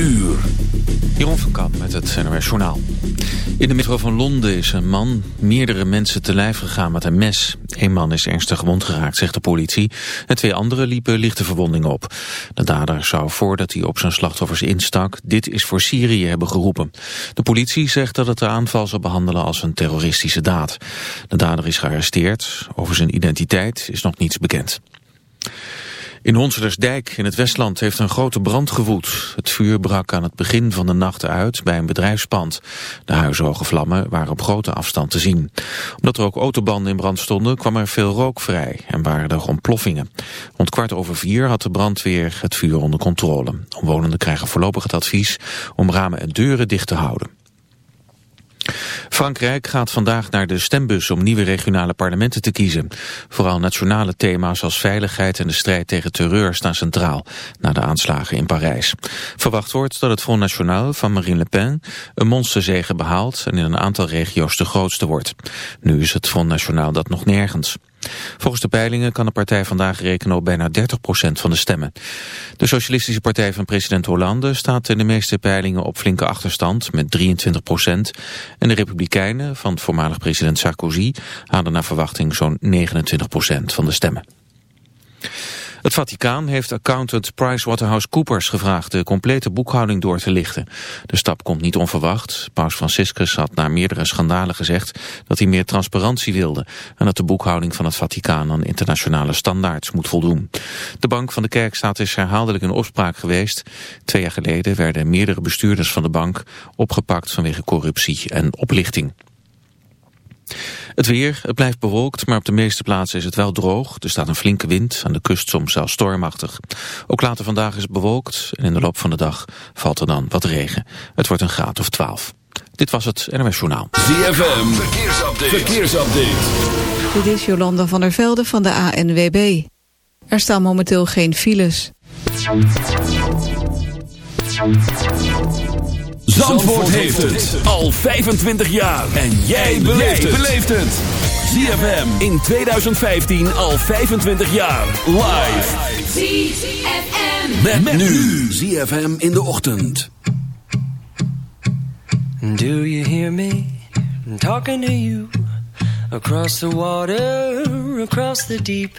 uur. Jeroen van Kamp met het NRS Journaal. In de metro van Londen is een man meerdere mensen te lijf gegaan met een mes. Een man is ernstig gewond geraakt, zegt de politie. En twee anderen liepen lichte verwondingen op. De dader zou voordat hij op zijn slachtoffers instak... dit is voor Syrië hebben geroepen. De politie zegt dat het de aanval zal behandelen als een terroristische daad. De dader is gearresteerd. Over zijn identiteit is nog niets bekend. In Honseldersdijk in het Westland heeft een grote brand gewoed. Het vuur brak aan het begin van de nacht uit bij een bedrijfspand. De huishoge vlammen waren op grote afstand te zien. Omdat er ook autobanden in brand stonden kwam er veel rook vrij en waren er ontploffingen. Rond kwart over vier had de brandweer het vuur onder controle. Omwonenden krijgen voorlopig het advies om ramen en deuren dicht te houden. Frankrijk gaat vandaag naar de stembus om nieuwe regionale parlementen te kiezen. Vooral nationale thema's als veiligheid en de strijd tegen terreur staan centraal, na de aanslagen in Parijs. Verwacht wordt dat het Front National van Marine Le Pen een monsterzege behaalt en in een aantal regio's de grootste wordt. Nu is het Front National dat nog nergens. Volgens de peilingen kan de partij vandaag rekenen op bijna 30% van de stemmen. De Socialistische Partij van president Hollande staat in de meeste peilingen op flinke achterstand met 23%. En de Republikeinen van voormalig president Sarkozy halen naar verwachting zo'n 29% van de stemmen. Het Vaticaan heeft accountant PricewaterhouseCoopers gevraagd de complete boekhouding door te lichten. De stap komt niet onverwacht. Paus Franciscus had na meerdere schandalen gezegd dat hij meer transparantie wilde en dat de boekhouding van het Vaticaan aan internationale standaards moet voldoen. De bank van de kerkstaat is herhaaldelijk in opspraak geweest. Twee jaar geleden werden meerdere bestuurders van de bank opgepakt vanwege corruptie en oplichting. Het weer, het blijft bewolkt, maar op de meeste plaatsen is het wel droog. Er staat een flinke wind, aan de kust soms zelfs stormachtig. Ook later vandaag is het bewolkt en in de loop van de dag valt er dan wat regen. Het wordt een graad of 12. Dit was het NMS Journaal. ZFM, verkeersupdate. verkeersupdate. Dit is Jolanda van der Velde van de ANWB. Er staan momenteel geen files. Zandvoort, heeft het al 25 jaar. En jij beleeft het. ZFM in 2015 al 25 jaar. Live. ZFM. Met, met nu. ZFM in de ochtend. Do you hear me talking to you? Across the water, across the deep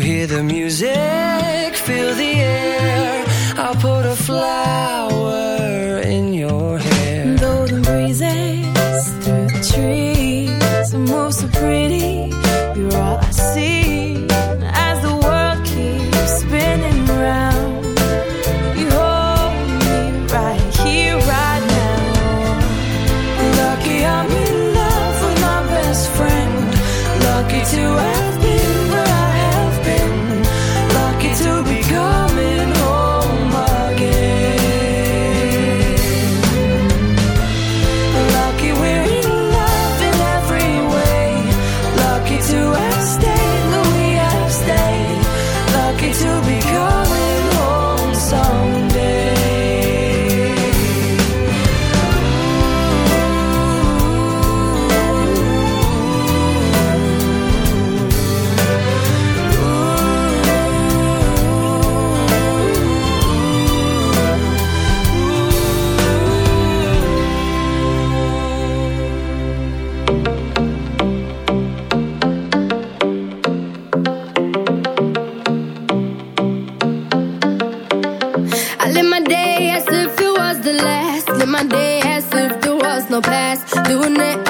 hear the music, past, doing it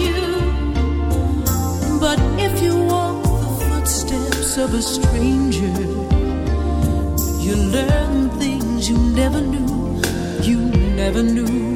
you. But if you walk the footsteps of a stranger, you learn things you never knew, you never knew.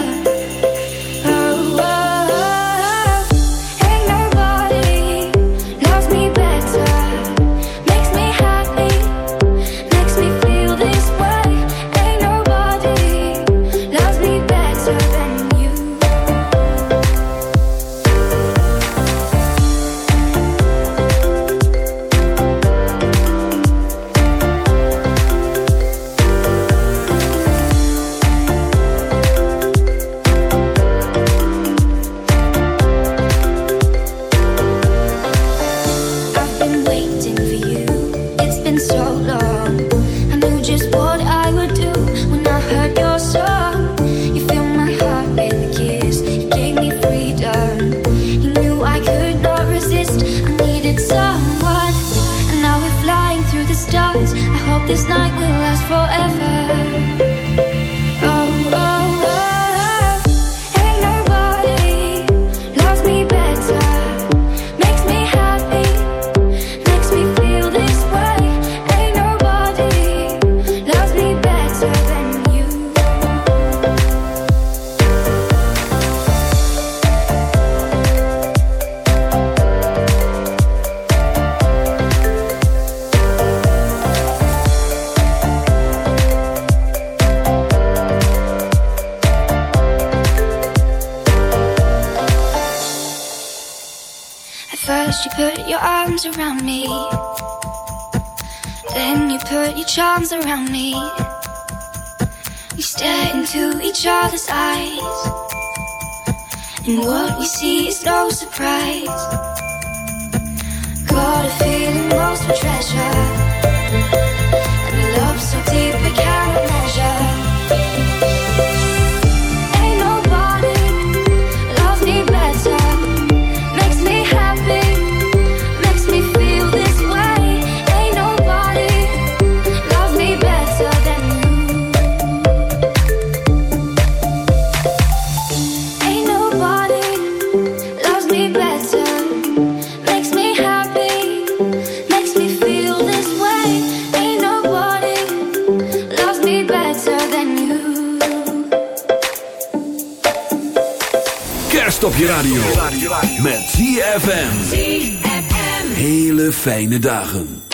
fijne dagen.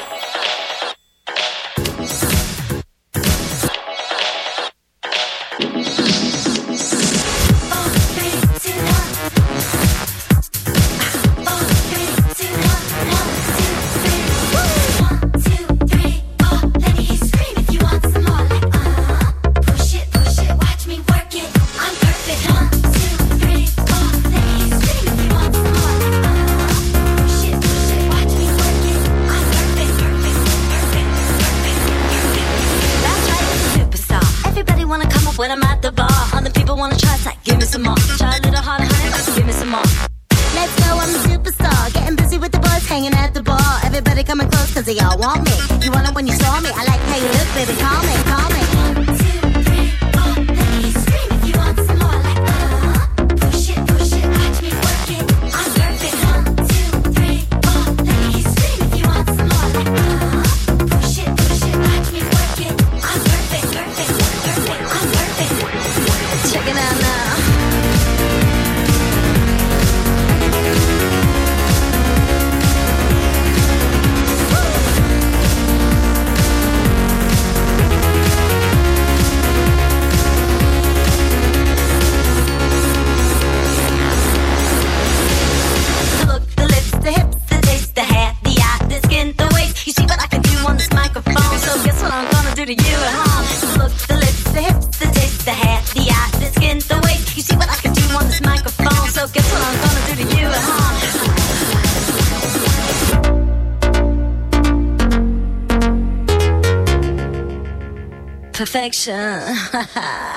Perfection. I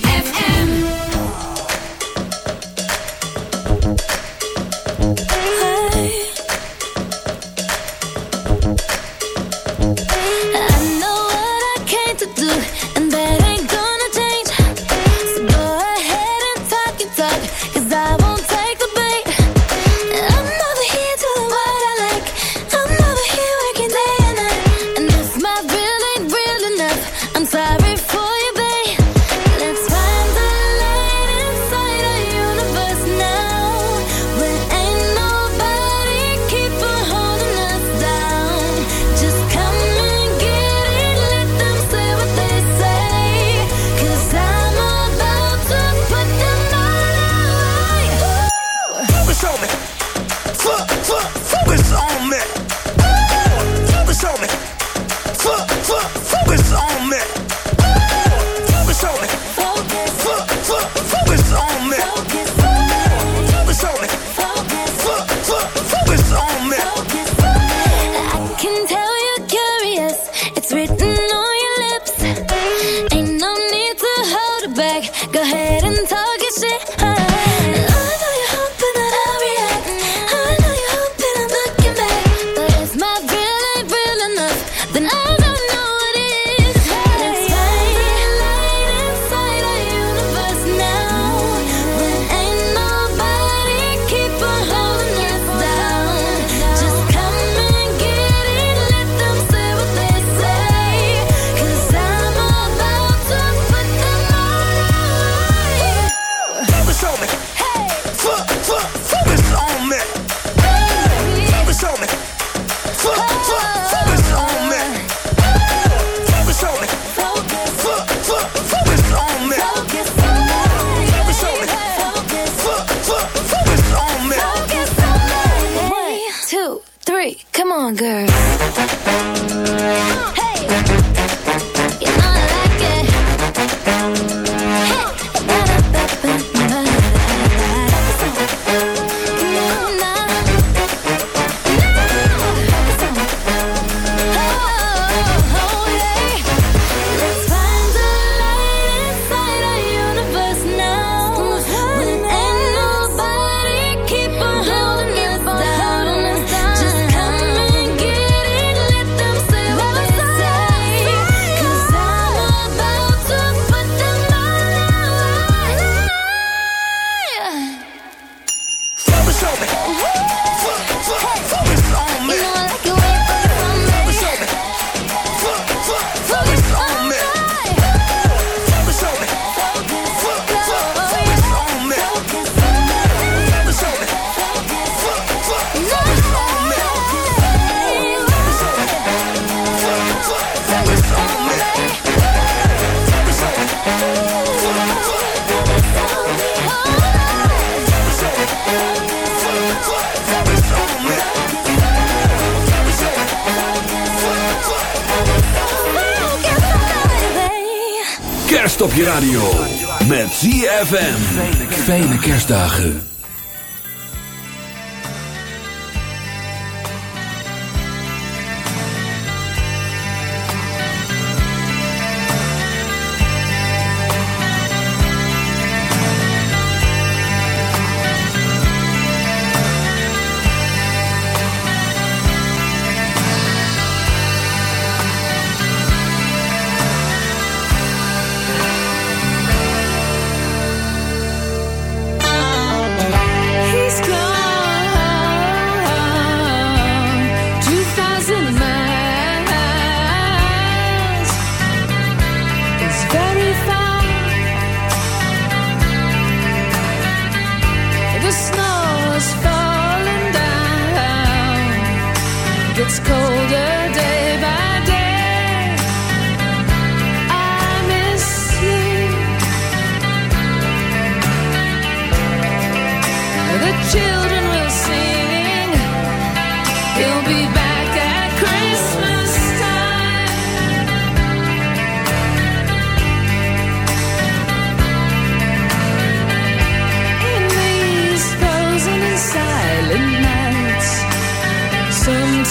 Kerstdagen.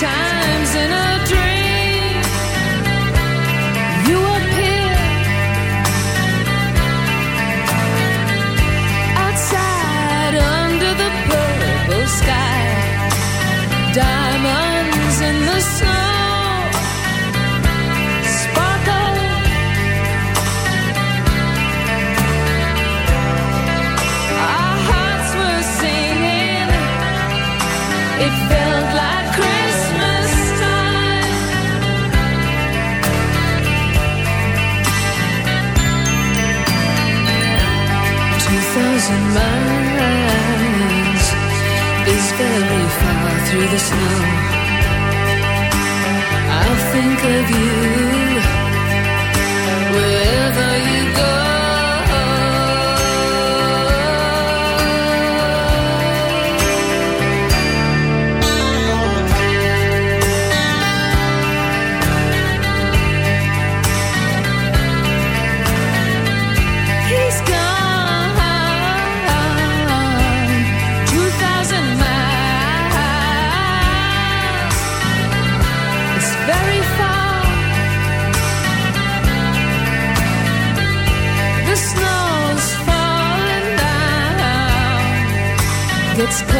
time. through the snow. I'll think of you wherever you it's cold.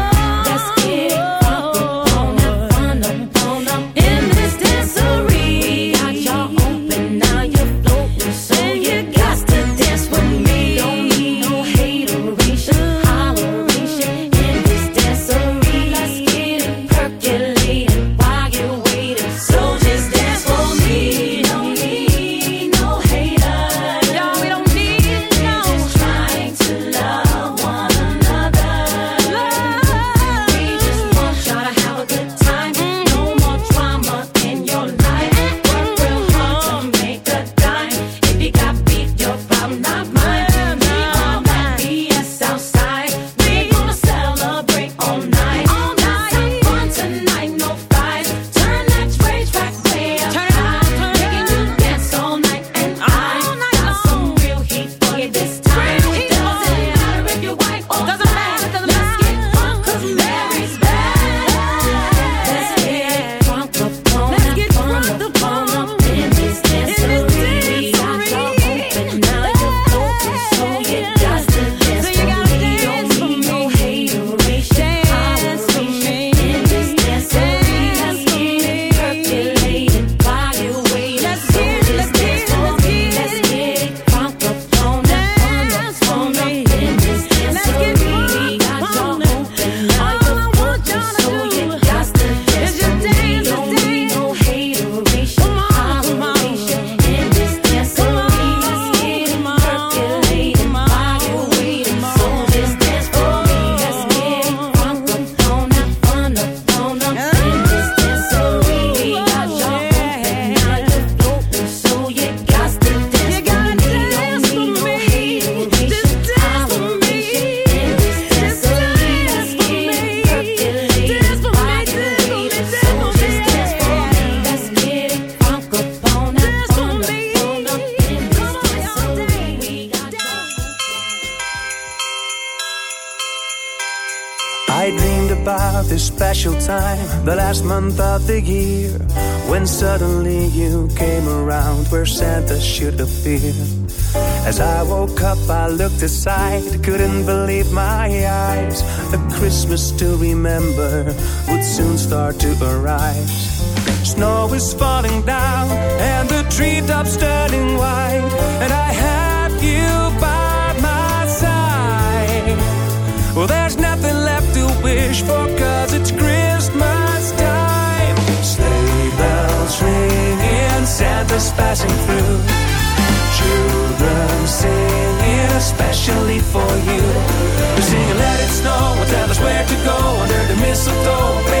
Treetops turning white, and I have you by my side. Well, there's nothing left to wish for, cause it's Christmas time. Sleigh bells ringing, Santa's passing through. Children singing, especially for you. Singing, let it snow, tell us where to go under the mistletoe.